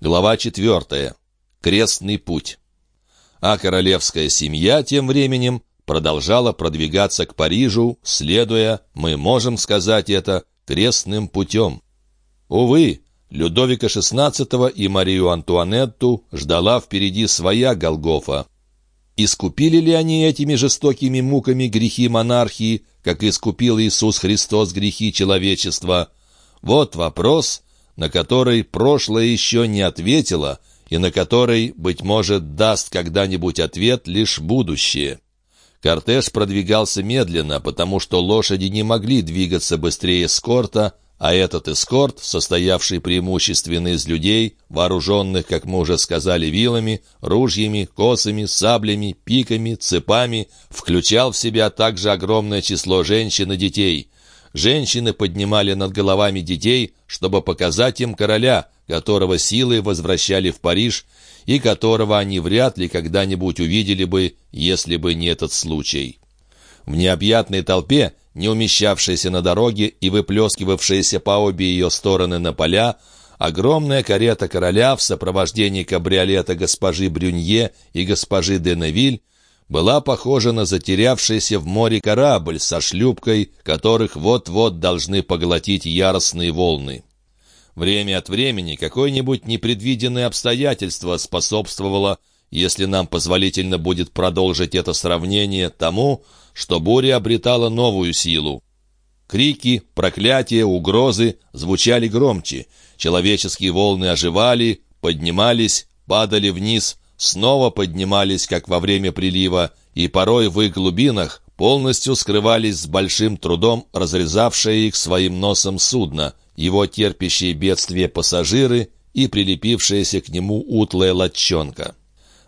Глава четвертая. Крестный путь. А королевская семья тем временем продолжала продвигаться к Парижу, следуя, мы можем сказать это, крестным путем. Увы, Людовика XVI и Марию Антуанетту ждала впереди своя Голгофа. Искупили ли они этими жестокими муками грехи монархии, как искупил Иисус Христос грехи человечества? Вот вопрос, на который прошлое еще не ответило, и на который, быть может, даст когда-нибудь ответ лишь будущее. Кортеж продвигался медленно, потому что лошади не могли двигаться быстрее эскорта, а этот эскорт, состоявший преимущественно из людей, вооруженных, как мы уже сказали, вилами, ружьями, косами, саблями, пиками, цепами, включал в себя также огромное число женщин и детей. Женщины поднимали над головами детей, чтобы показать им короля, которого силой возвращали в Париж, и которого они вряд ли когда-нибудь увидели бы, если бы не этот случай. В необъятной толпе не умещавшаяся на дороге и выплескивавшаяся по обе ее стороны на поля, огромная карета короля в сопровождении кабриолета госпожи Брюнье и госпожи Деневиль была похожа на затерявшийся в море корабль со шлюпкой, которых вот-вот должны поглотить яростные волны. Время от времени какое-нибудь непредвиденное обстоятельство способствовало, если нам позволительно будет продолжить это сравнение, тому, что буря обретала новую силу. Крики, проклятия, угрозы звучали громче. Человеческие волны оживали, поднимались, падали вниз, снова поднимались, как во время прилива, и порой в их глубинах полностью скрывались с большим трудом разрезавшие их своим носом судно, его терпящие бедствия пассажиры и прилепившаяся к нему утлая лодчонка.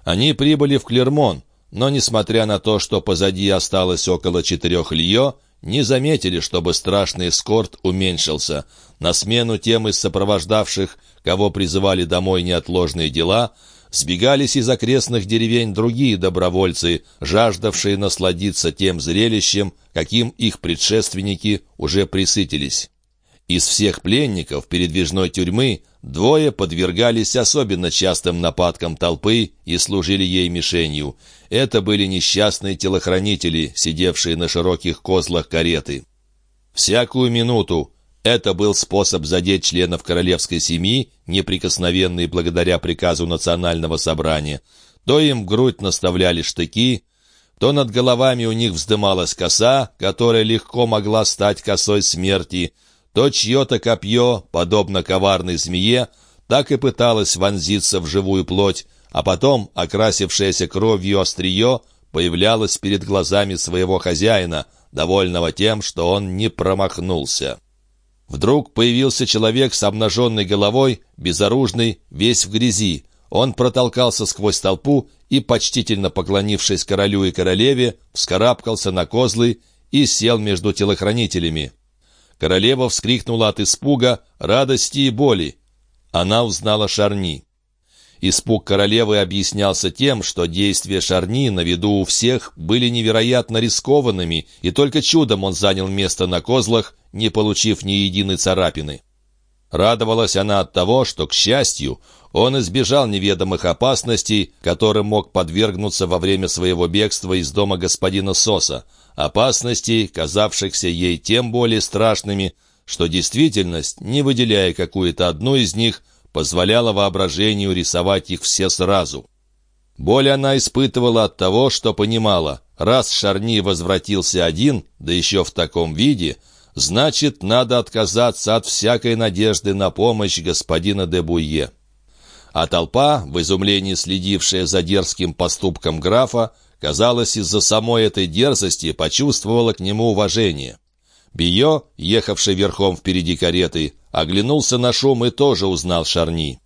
Они прибыли в Клермон, но, несмотря на то, что позади осталось около четырех лье, не заметили, чтобы страшный эскорт уменьшился. На смену тем из сопровождавших, кого призывали домой неотложные дела, сбегались из окрестных деревень другие добровольцы, жаждавшие насладиться тем зрелищем, каким их предшественники уже присытились. Из всех пленников передвижной тюрьмы двое подвергались особенно частым нападкам толпы и служили ей мишенью. Это были несчастные телохранители, сидевшие на широких козлах кареты. Всякую минуту это был способ задеть членов королевской семьи, неприкосновенные благодаря приказу национального собрания. То им в грудь наставляли штыки, то над головами у них вздымалась коса, которая легко могла стать косой смерти, то чье-то копье, подобно коварной змее, так и пыталось вонзиться в живую плоть, а потом, окрасившееся кровью острие, появлялось перед глазами своего хозяина, довольного тем, что он не промахнулся. Вдруг появился человек с обнаженной головой, безоружный, весь в грязи. Он протолкался сквозь толпу и, почтительно поклонившись королю и королеве, вскарабкался на козлы и сел между телохранителями. Королева вскрикнула от испуга, радости и боли. Она узнала Шарни. Испуг королевы объяснялся тем, что действия Шарни на виду у всех были невероятно рискованными, и только чудом он занял место на козлах, не получив ни единой царапины. Радовалась она от того, что, к счастью, он избежал неведомых опасностей, которым мог подвергнуться во время своего бегства из дома господина Соса — опасностей, казавшихся ей тем более страшными, что действительность, не выделяя какую-то одну из них, позволяла воображению рисовать их все сразу. Боль она испытывала от того, что понимала, раз Шарни возвратился один, да еще в таком виде, значит, надо отказаться от всякой надежды на помощь господина де Буйе. А толпа, в изумлении следившая за дерзким поступком графа, казалось, из-за самой этой дерзости почувствовала к нему уважение. Био, ехавший верхом впереди кареты, оглянулся на шум и тоже узнал Шарни.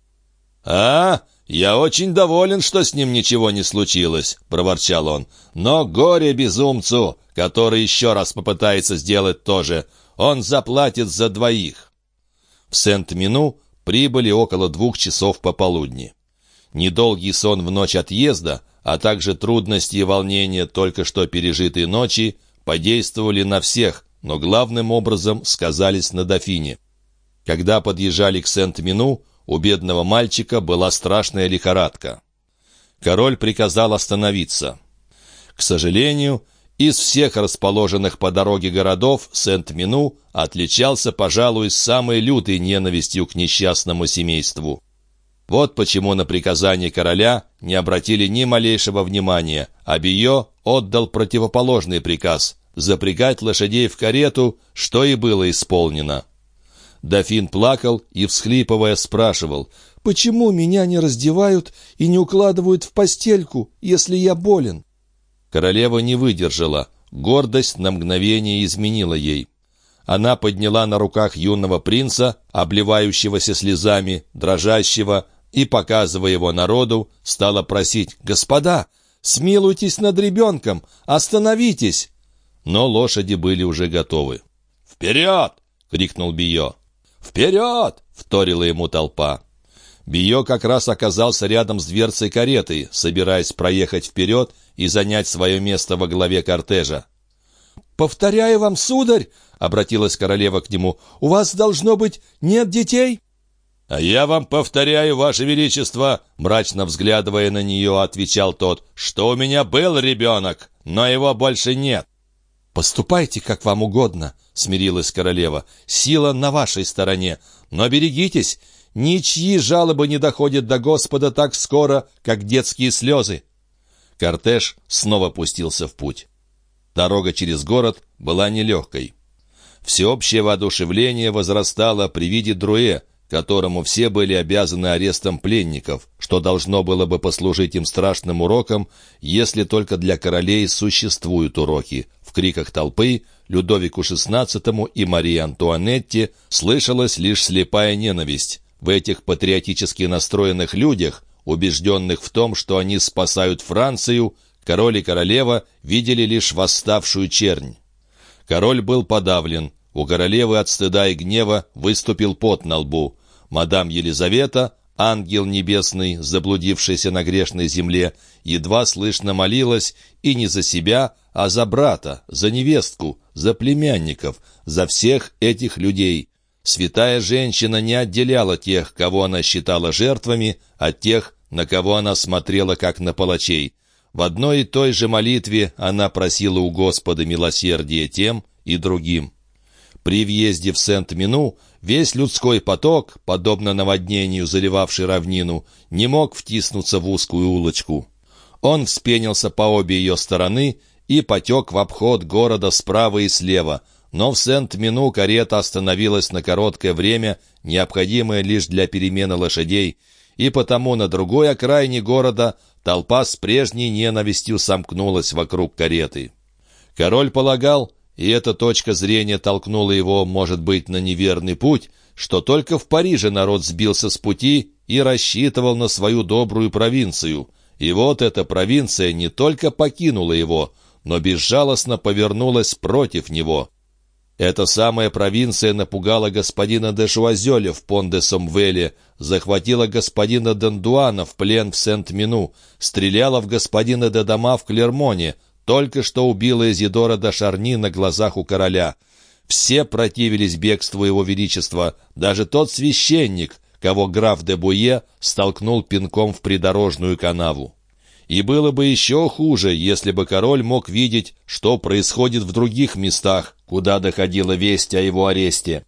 «А, я очень доволен, что с ним ничего не случилось», — проворчал он. «Но горе безумцу, который еще раз попытается сделать то же. Он заплатит за двоих». В Сент-Мину прибыли около двух часов пополудни. Недолгий сон в ночь отъезда а также трудности и волнения только что пережитой ночи подействовали на всех, но главным образом сказались на дофине. Когда подъезжали к Сент-Мину, у бедного мальчика была страшная лихорадка. Король приказал остановиться. К сожалению, из всех расположенных по дороге городов Сент-Мину отличался, пожалуй, самой лютой ненавистью к несчастному семейству. Вот почему на приказание короля не обратили ни малейшего внимания, а Био отдал противоположный приказ — запрягать лошадей в карету, что и было исполнено. Дофин плакал и, всхлипывая, спрашивал, «Почему меня не раздевают и не укладывают в постельку, если я болен?» Королева не выдержала, гордость на мгновение изменила ей. Она подняла на руках юного принца, обливающегося слезами, дрожащего, и, показывая его народу, стала просить «Господа, смилуйтесь над ребенком, остановитесь!» Но лошади были уже готовы. «Вперед!» — крикнул Био. «Вперед!» — вторила ему толпа. Био как раз оказался рядом с дверцей кареты, собираясь проехать вперед и занять свое место во главе кортежа. «Повторяю вам, сударь!» — обратилась королева к нему. «У вас, должно быть, нет детей?» «А я вам повторяю, ваше величество!» Мрачно взглядывая на нее, отвечал тот, «что у меня был ребенок, но его больше нет». «Поступайте, как вам угодно», — смирилась королева. «Сила на вашей стороне. Но берегитесь, ничьи жалобы не доходят до Господа так скоро, как детские слезы». Кортеж снова пустился в путь. Дорога через город была нелегкой. Всеобщее воодушевление возрастало при виде Друэ, которому все были обязаны арестом пленников, что должно было бы послужить им страшным уроком, если только для королей существуют уроки, криках толпы Людовику XVI и Марии Антуанетте слышалась лишь слепая ненависть. В этих патриотически настроенных людях, убежденных в том, что они спасают Францию, король и королева видели лишь восставшую чернь. Король был подавлен, у королевы от стыда и гнева выступил пот на лбу. Мадам Елизавета, ангел небесный, заблудившийся на грешной земле, едва слышно молилась и не за себя, а за брата, за невестку, за племянников, за всех этих людей. Святая женщина не отделяла тех, кого она считала жертвами, от тех, на кого она смотрела как на палачей. В одной и той же молитве она просила у Господа милосердия тем и другим. При въезде в Сент-Мину весь людской поток, подобно наводнению, заливавший равнину, не мог втиснуться в узкую улочку. Он вспенился по обе ее стороны и потек в обход города справа и слева, но в Сент-Мину карета остановилась на короткое время, необходимое лишь для перемены лошадей, и потому на другой окраине города толпа с прежней ненавистью сомкнулась вокруг кареты. Король полагал, и эта точка зрения толкнула его, может быть, на неверный путь, что только в Париже народ сбился с пути и рассчитывал на свою добрую провинцию. И вот эта провинция не только покинула его, но безжалостно повернулась против него. Эта самая провинция напугала господина де Шуазеля в Пон-де-Сомвеле, захватила господина Дандуана в плен в Сент-Мину, стреляла в господина де Дома в Клермоне, только что убила Изидора де Шарни на глазах у короля. Все противились бегству его величества, даже тот священник, кого граф де Буе столкнул пинком в придорожную канаву. И было бы еще хуже, если бы король мог видеть, что происходит в других местах, куда доходила весть о его аресте.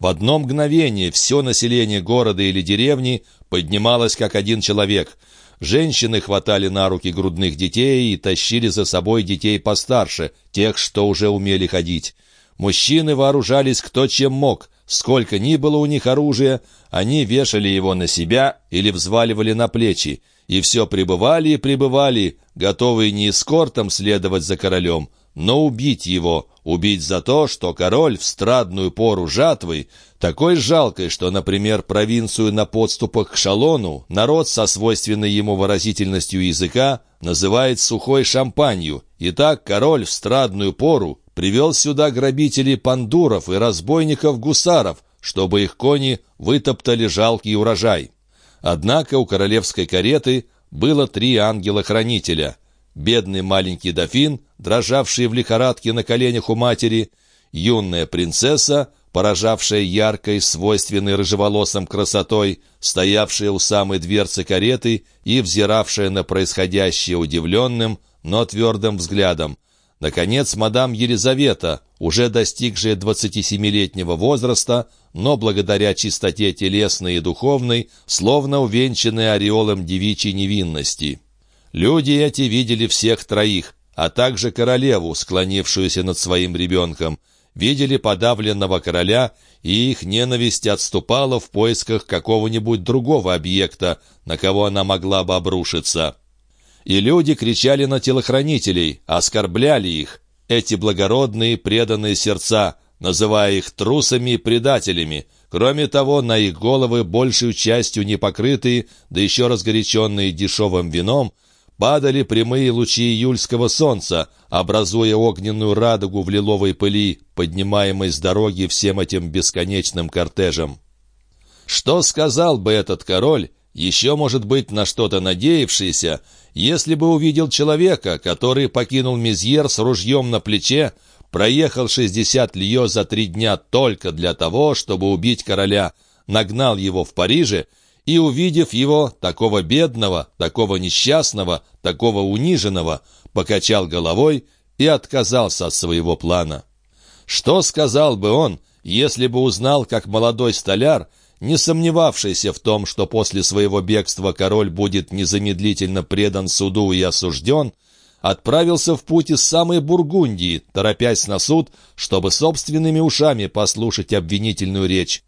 В одно мгновение все население города или деревни поднималось как один человек. Женщины хватали на руки грудных детей и тащили за собой детей постарше, тех, что уже умели ходить. Мужчины вооружались кто чем мог. Сколько ни было у них оружия, они вешали его на себя или взваливали на плечи и все пребывали и пребывали, готовые не эскортом следовать за королем, но убить его, убить за то, что король в страдную пору жатвы, такой жалкой, что, например, провинцию на подступах к Шалону, народ со свойственной ему выразительностью языка называет сухой шампанью, и так король в страдную пору привел сюда грабителей пандуров и разбойников-гусаров, чтобы их кони вытоптали жалкий урожай. Однако у королевской кареты было три ангела-хранителя. Бедный маленький дофин, дрожавший в лихорадке на коленях у матери, юная принцесса, поражавшая яркой, свойственной рыжеволосым красотой, стоявшая у самой дверцы кареты и взиравшая на происходящее удивленным, но твердым взглядом. Наконец, мадам Елизавета, уже достигшая 27-летнего возраста, но благодаря чистоте телесной и духовной, словно увенчанная ореолом девичьей невинности. Люди эти видели всех троих, а также королеву, склонившуюся над своим ребенком, видели подавленного короля, и их ненависть отступала в поисках какого-нибудь другого объекта, на кого она могла бы обрушиться. И люди кричали на телохранителей, оскорбляли их, эти благородные преданные сердца, называя их трусами и предателями. Кроме того, на их головы, большую частью непокрытые, да еще разгоряченные дешевым вином, падали прямые лучи июльского солнца, образуя огненную радугу в лиловой пыли, поднимаемой с дороги всем этим бесконечным кортежем. Что сказал бы этот король, еще, может быть, на что-то надеявшийся, если бы увидел человека, который покинул Мизьер с ружьем на плече, проехал 60 лье за три дня только для того, чтобы убить короля, нагнал его в Париже и, увидев его, такого бедного, такого несчастного, такого униженного, покачал головой и отказался от своего плана. Что сказал бы он, если бы узнал, как молодой столяр, не сомневавшийся в том, что после своего бегства король будет незамедлительно предан суду и осужден, отправился в путь из самой Бургундии, торопясь на суд, чтобы собственными ушами послушать обвинительную речь.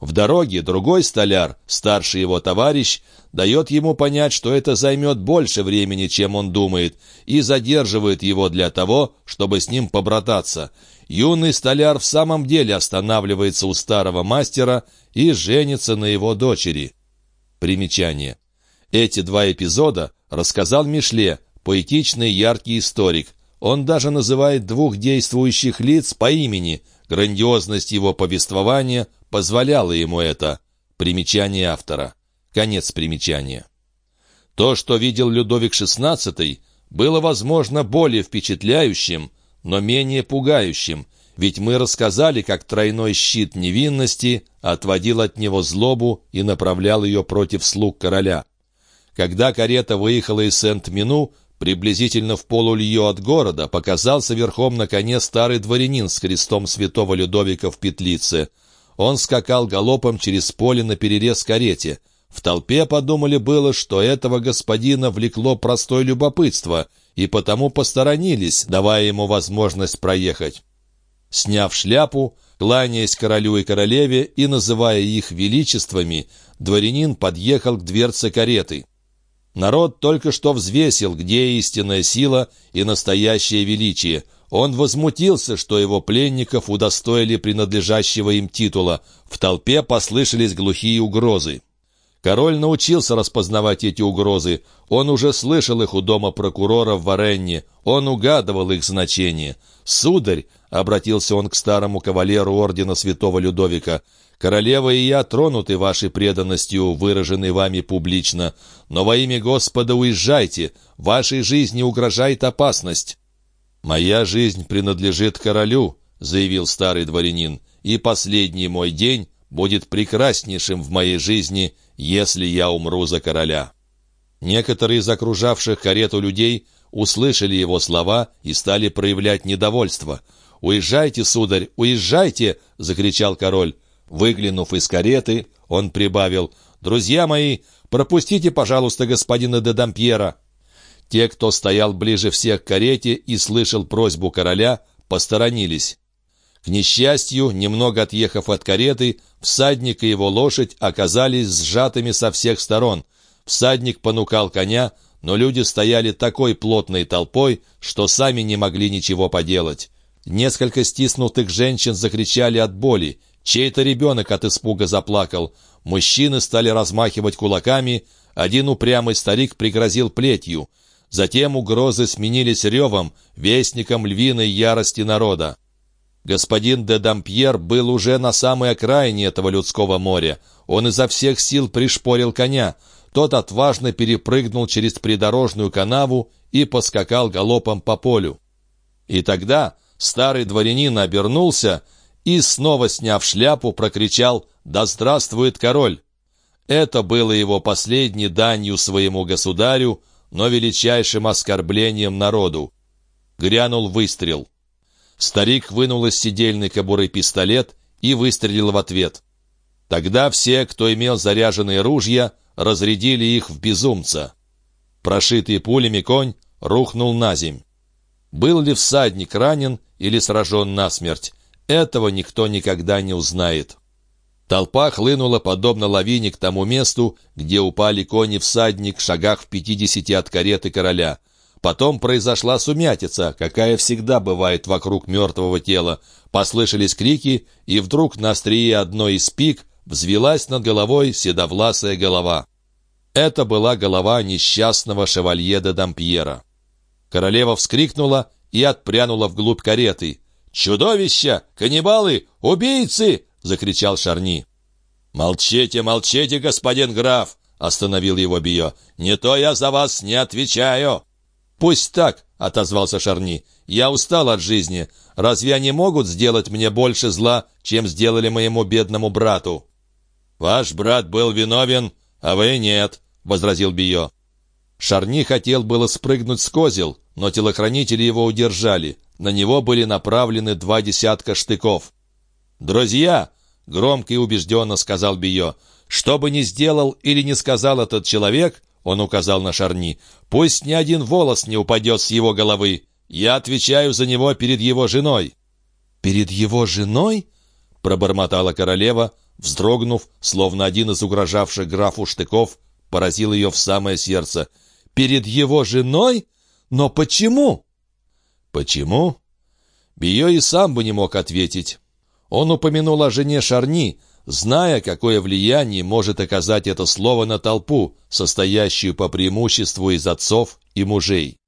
В дороге другой столяр, старший его товарищ, дает ему понять, что это займет больше времени, чем он думает, и задерживает его для того, чтобы с ним побрататься. Юный столяр в самом деле останавливается у старого мастера и женится на его дочери. Примечание. Эти два эпизода рассказал Мишле, поэтичный яркий историк. Он даже называет двух действующих лиц по имени. Грандиозность его повествования позволяло ему это. Примечание автора. Конец примечания. То, что видел Людовик XVI, было, возможно, более впечатляющим, но менее пугающим, ведь мы рассказали, как тройной щит невинности отводил от него злобу и направлял ее против слуг короля. Когда карета выехала из Сент-Мину, приблизительно в полулье от города, показался верхом на коне старый дворянин с крестом святого Людовика в петлице — он скакал галопом через поле на перерез карете. В толпе подумали было, что этого господина влекло простое любопытство, и потому посторонились, давая ему возможность проехать. Сняв шляпу, кланяясь королю и королеве и называя их величествами, дворянин подъехал к дверце кареты. Народ только что взвесил, где истинная сила и настоящее величие. Он возмутился, что его пленников удостоили принадлежащего им титула. В толпе послышались глухие угрозы. Король научился распознавать эти угрозы. Он уже слышал их у дома прокурора в Варенне. Он угадывал их значение. «Сударь», — обратился он к старому кавалеру ордена святого Людовика, «королева и я тронуты вашей преданностью, выраженной вами публично. Но во имя Господа уезжайте, вашей жизни угрожает опасность». «Моя жизнь принадлежит королю», — заявил старый дворянин, «и последний мой день будет прекраснейшим в моей жизни, если я умру за короля». Некоторые из окружавших карету людей услышали его слова и стали проявлять недовольство. «Уезжайте, сударь, уезжайте!» — закричал король. Выглянув из кареты, он прибавил, «Друзья мои, пропустите, пожалуйста, господина де Дампьера». Те, кто стоял ближе всех к карете и слышал просьбу короля, посторонились. К несчастью, немного отъехав от кареты, всадник и его лошадь оказались сжатыми со всех сторон. Всадник понукал коня, но люди стояли такой плотной толпой, что сами не могли ничего поделать. Несколько стиснутых женщин закричали от боли. Чей-то ребенок от испуга заплакал. Мужчины стали размахивать кулаками. Один упрямый старик пригрозил плетью — Затем угрозы сменились ревом, вестником львиной ярости народа. Господин де Дампьер был уже на самой окраине этого людского моря. Он изо всех сил пришпорил коня. Тот отважно перепрыгнул через придорожную канаву и поскакал галопом по полю. И тогда старый дворянин обернулся и, снова сняв шляпу, прокричал «Да здравствует король!». Это было его последней данью своему государю, но величайшим оскорблением народу. Грянул выстрел. Старик вынул из сидельной кобуры пистолет и выстрелил в ответ. Тогда все, кто имел заряженные ружья, разрядили их в безумца. Прошитый пулями конь рухнул на земь. Был ли всадник ранен или сражен насмерть, этого никто никогда не узнает. Толпа хлынула подобно лавине к тому месту, где упали кони всадник в шагах в пятидесяти от кареты короля. Потом произошла сумятица, какая всегда бывает вокруг мертвого тела. Послышались крики, и вдруг на острие одной из пик взвелась над головой седовласая голова. Это была голова несчастного шевалье де Дампьера. Королева вскрикнула и отпрянула вглубь кареты. «Чудовища! Каннибалы! Убийцы!» — закричал Шарни. «Молчите, молчите, господин граф!» — остановил его Био. «Не то я за вас не отвечаю!» «Пусть так!» — отозвался Шарни. «Я устал от жизни. Разве они могут сделать мне больше зла, чем сделали моему бедному брату?» «Ваш брат был виновен, а вы нет», — возразил Био. Шарни хотел было спрыгнуть с козел, но телохранители его удержали. На него были направлены два десятка штыков. «Друзья!» — громко и убежденно сказал Био. «Что бы ни сделал или не сказал этот человек, — он указал на Шарни, — пусть ни один волос не упадет с его головы. Я отвечаю за него перед его женой». «Перед его женой?» — пробормотала королева, вздрогнув, словно один из угрожавших графу штыков поразил ее в самое сердце. «Перед его женой? Но почему?» Почему? Био и сам бы не мог ответить. Он упомянул о жене Шарни, зная, какое влияние может оказать это слово на толпу, состоящую по преимуществу из отцов и мужей.